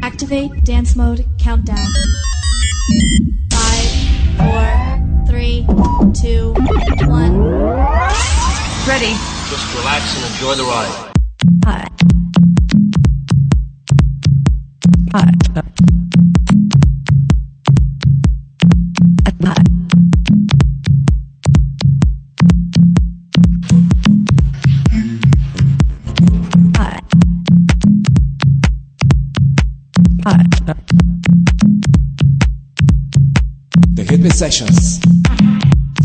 Activate dance mode countdown. Five, four, three, two, one. Ready. Just relax and enjoy the ride. Hitme Sessions.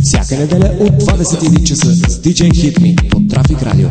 Всяка неделя от 23 часа с DJ Hitme по Трафик Радио.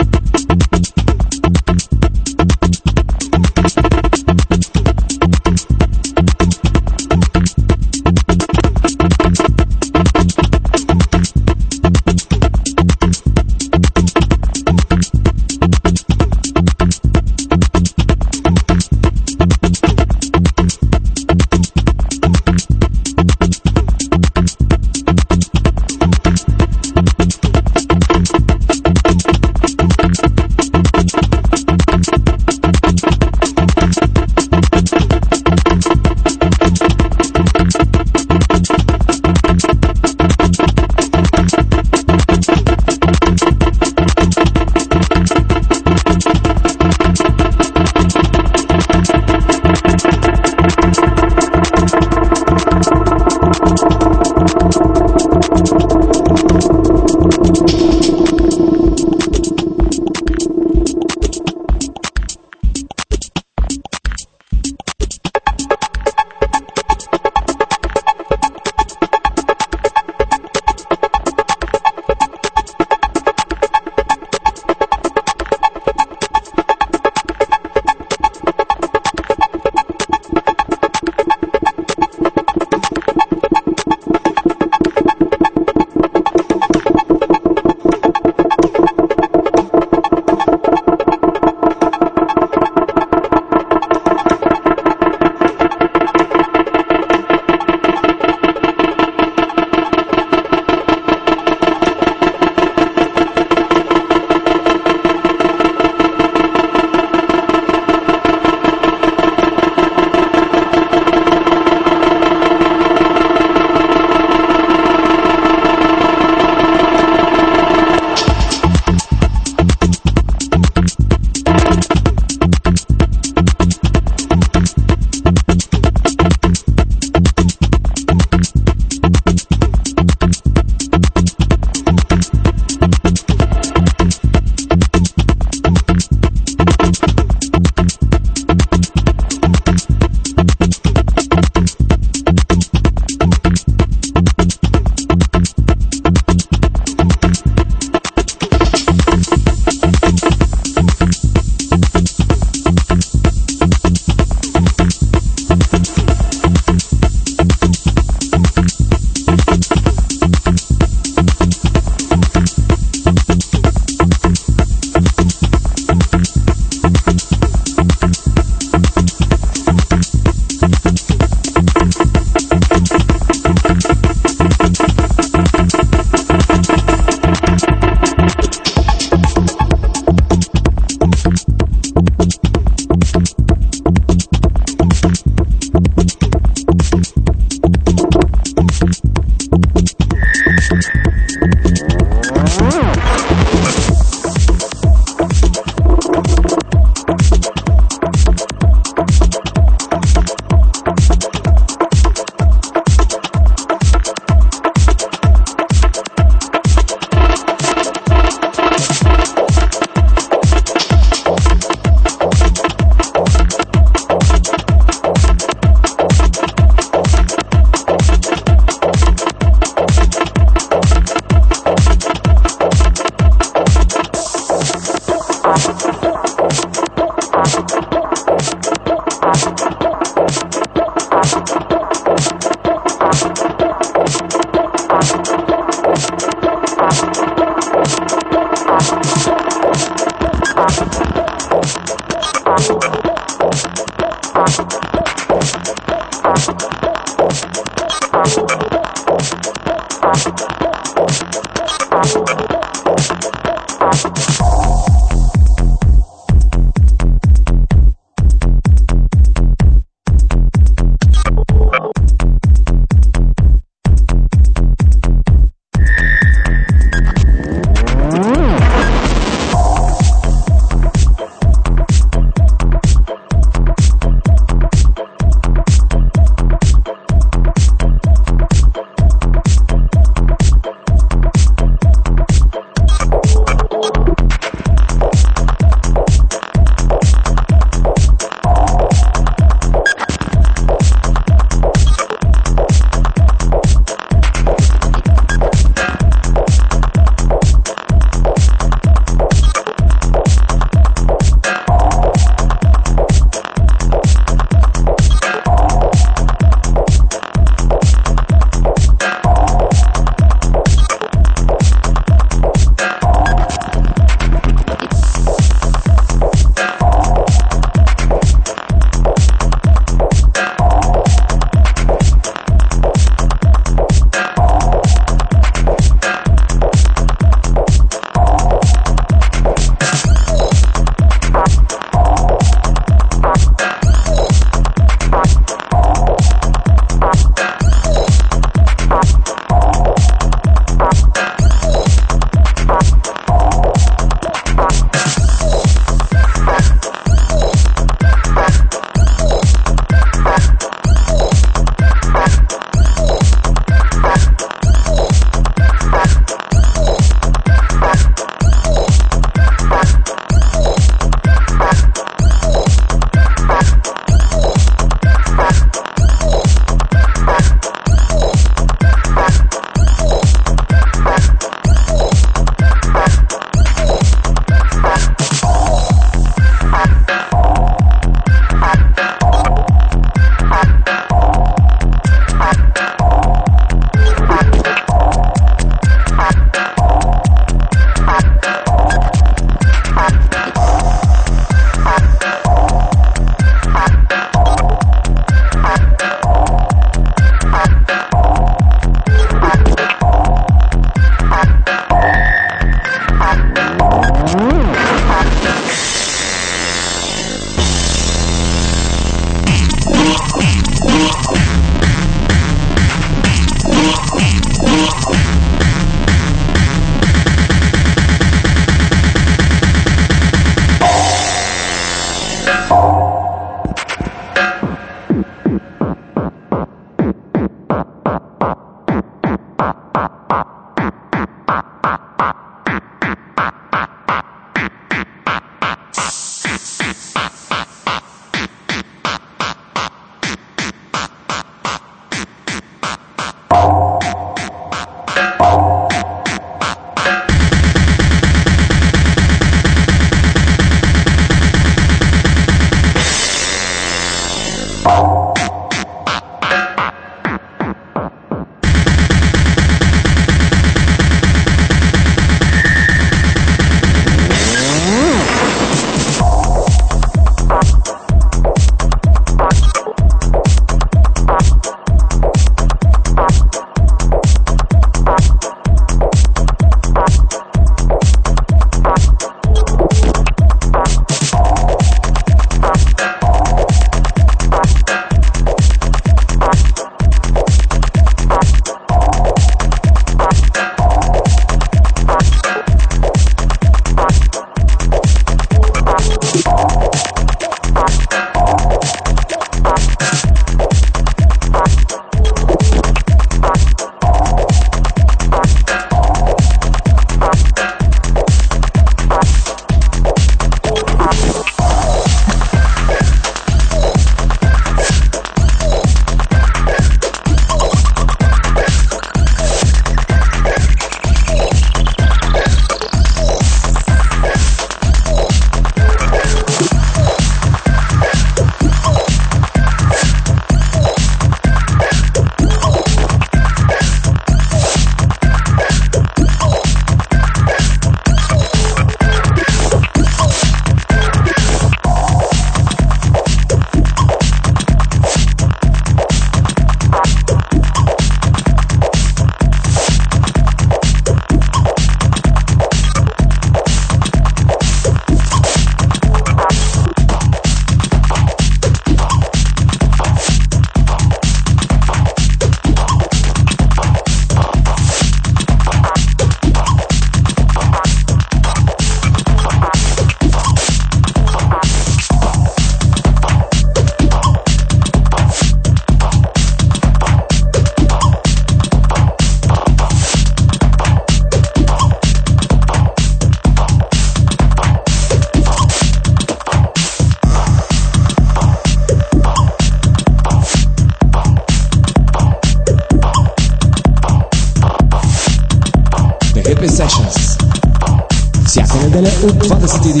the steady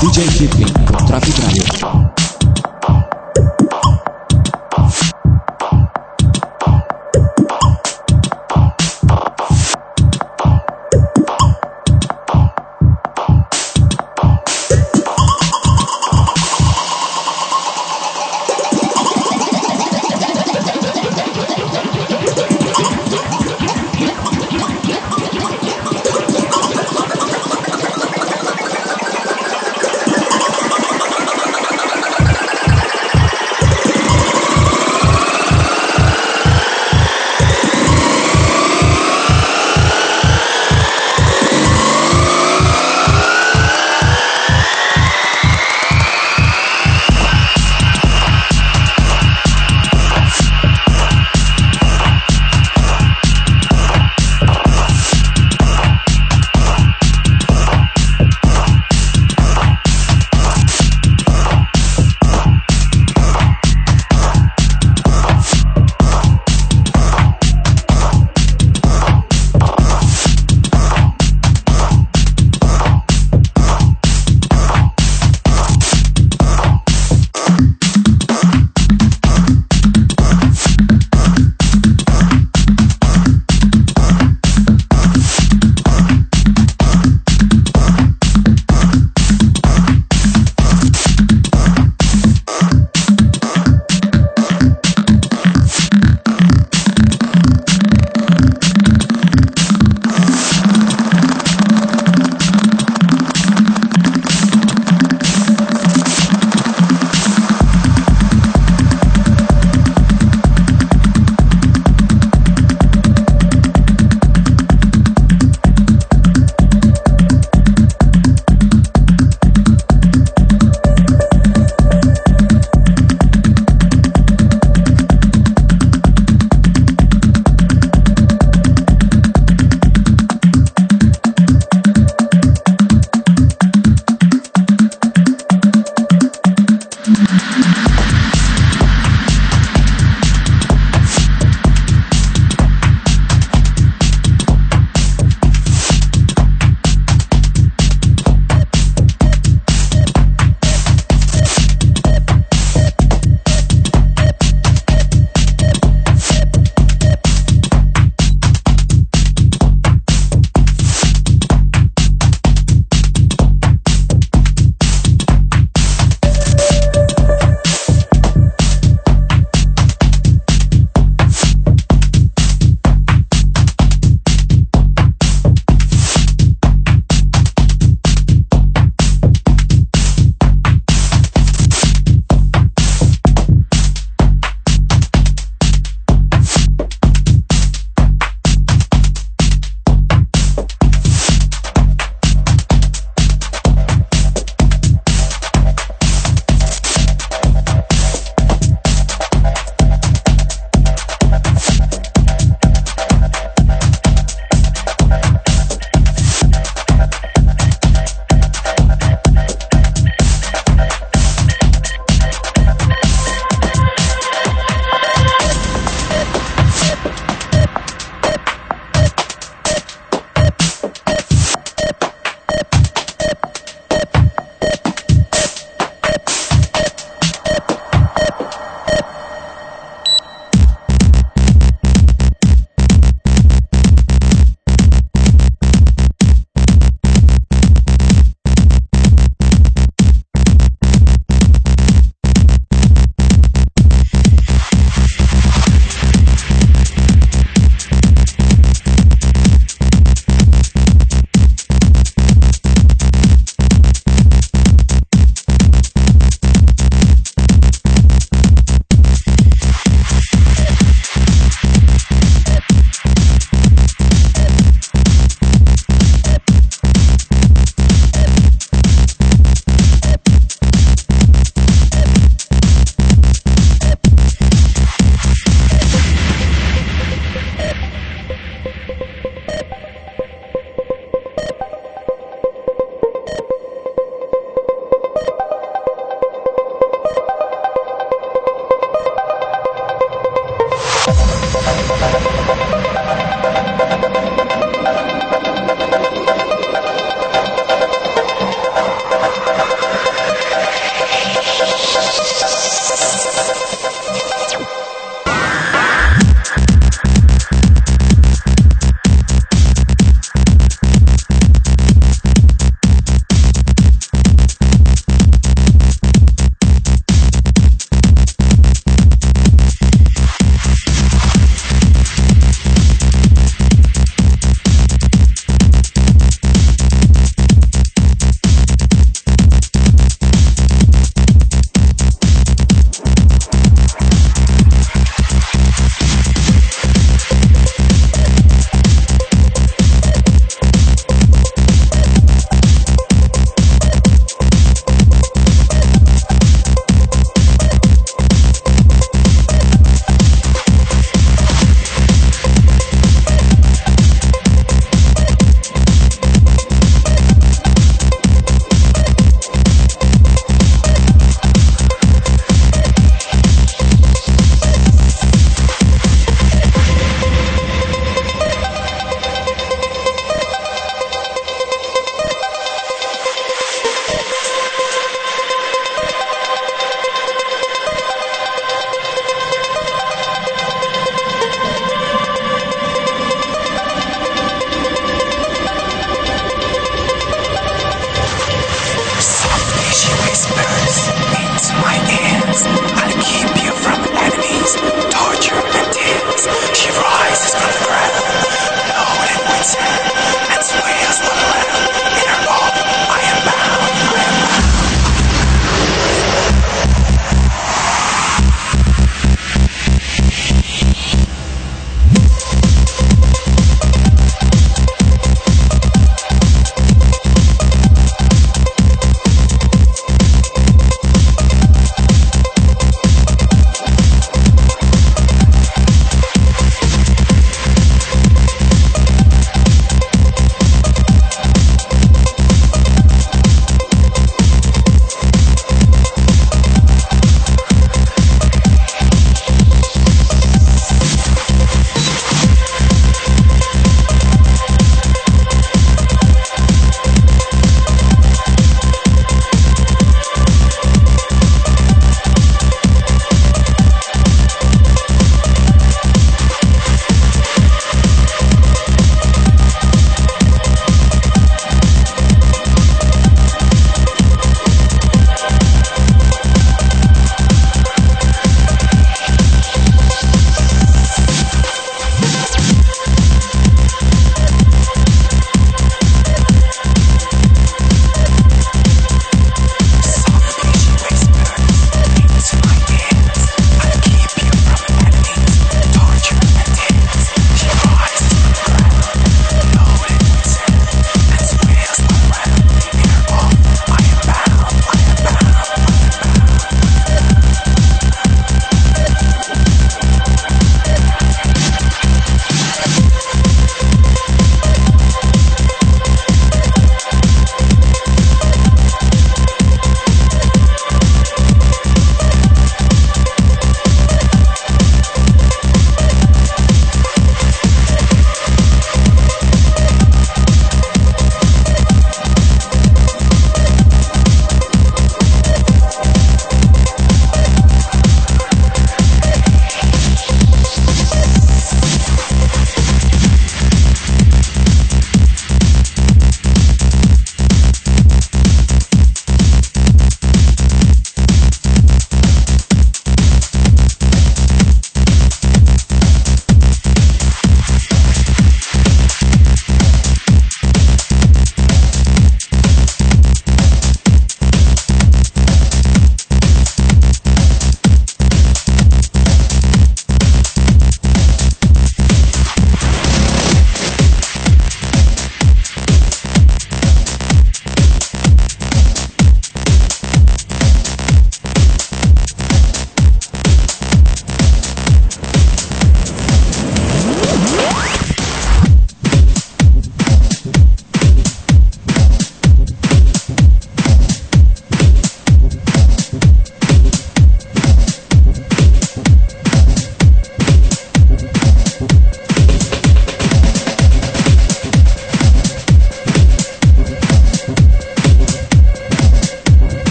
DJ Hip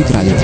traffic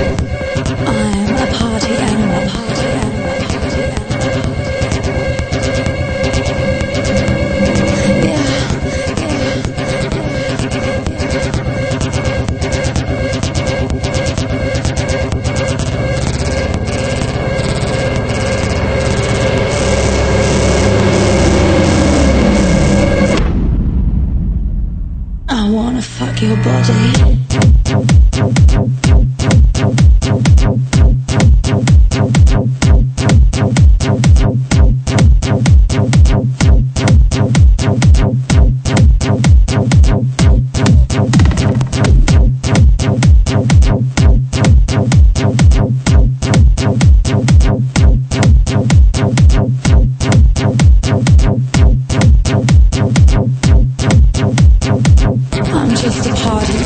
party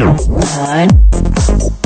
One. One.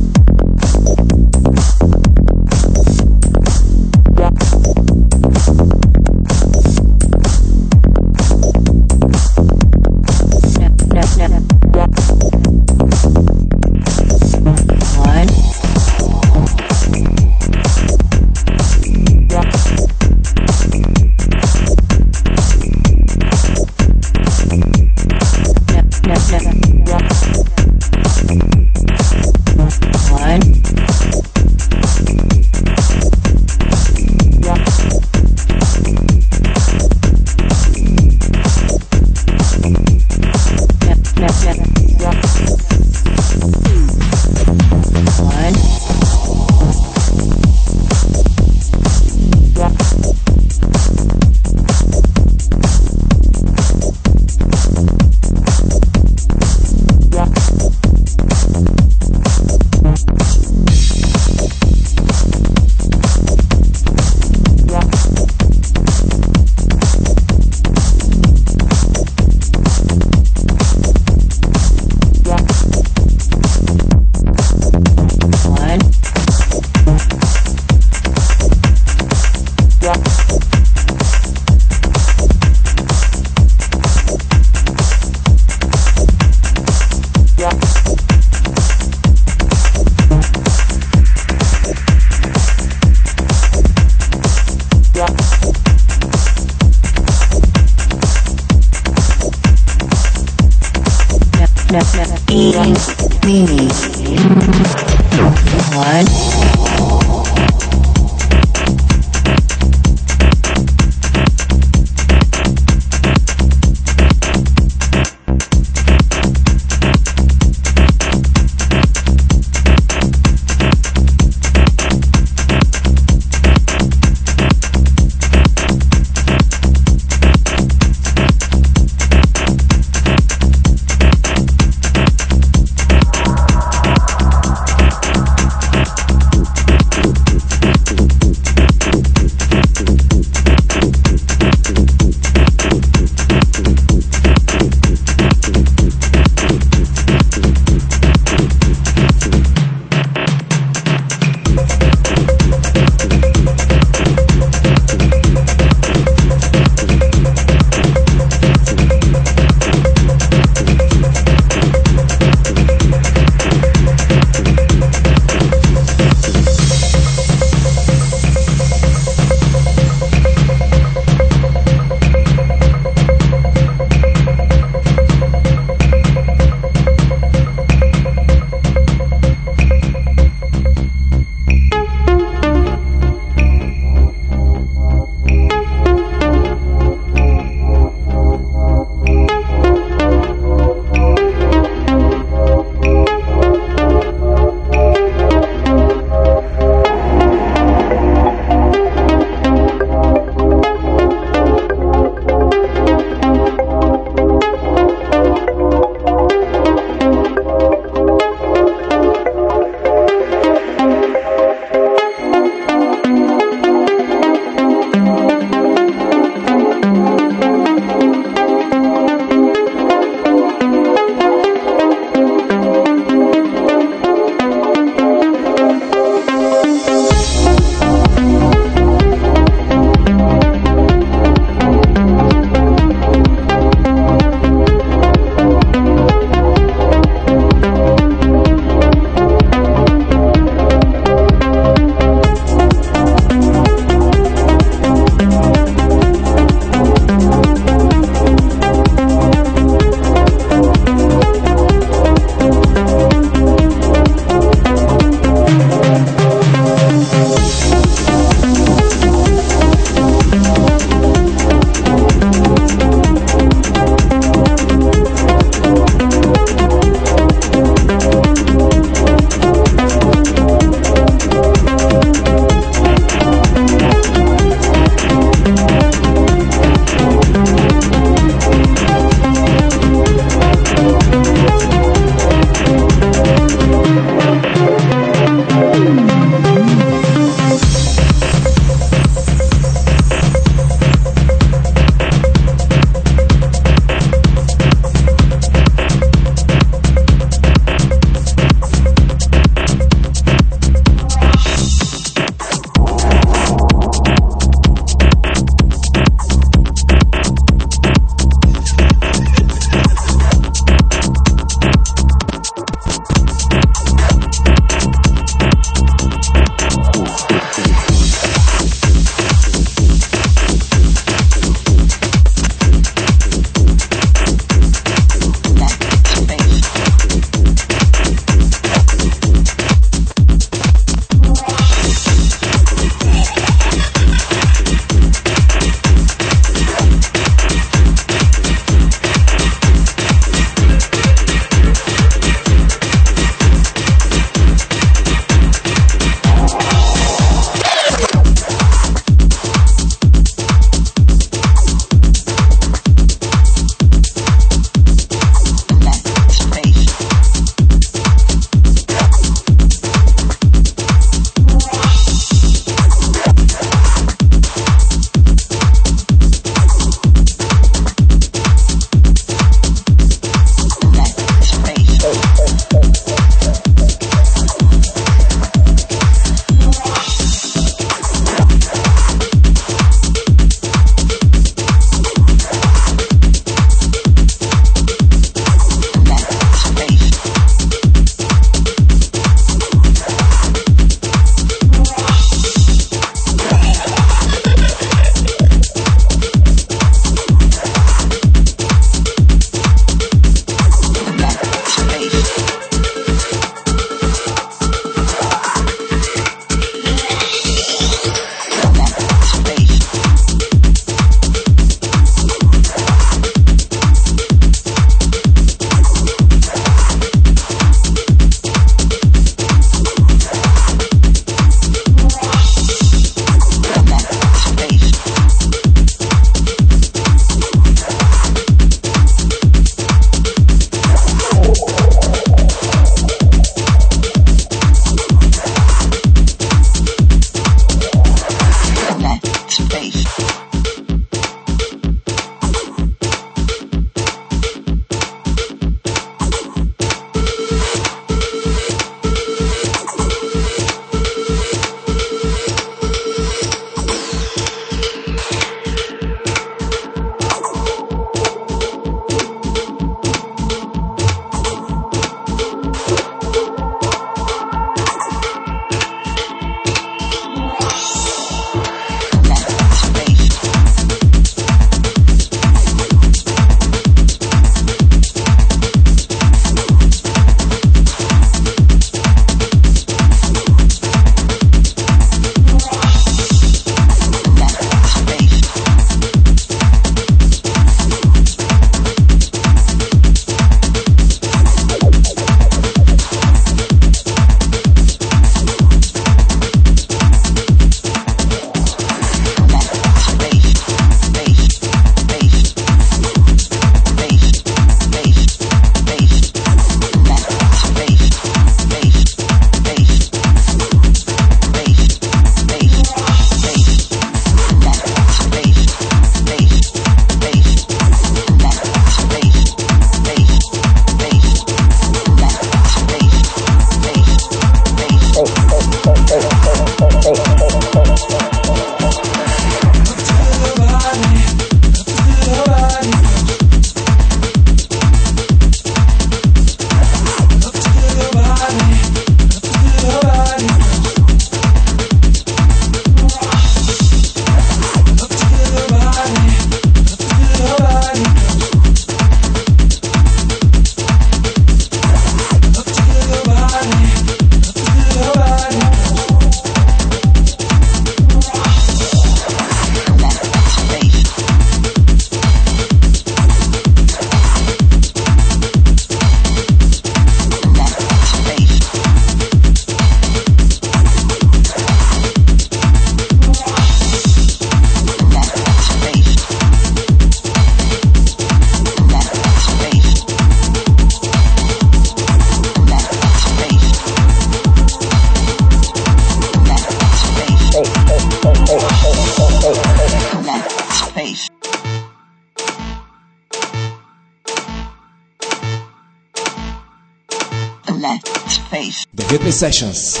Sessions.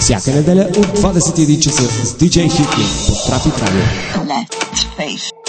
Всяка неделя от 21 часа с DJ Hitme по Traffic Radio. Left face.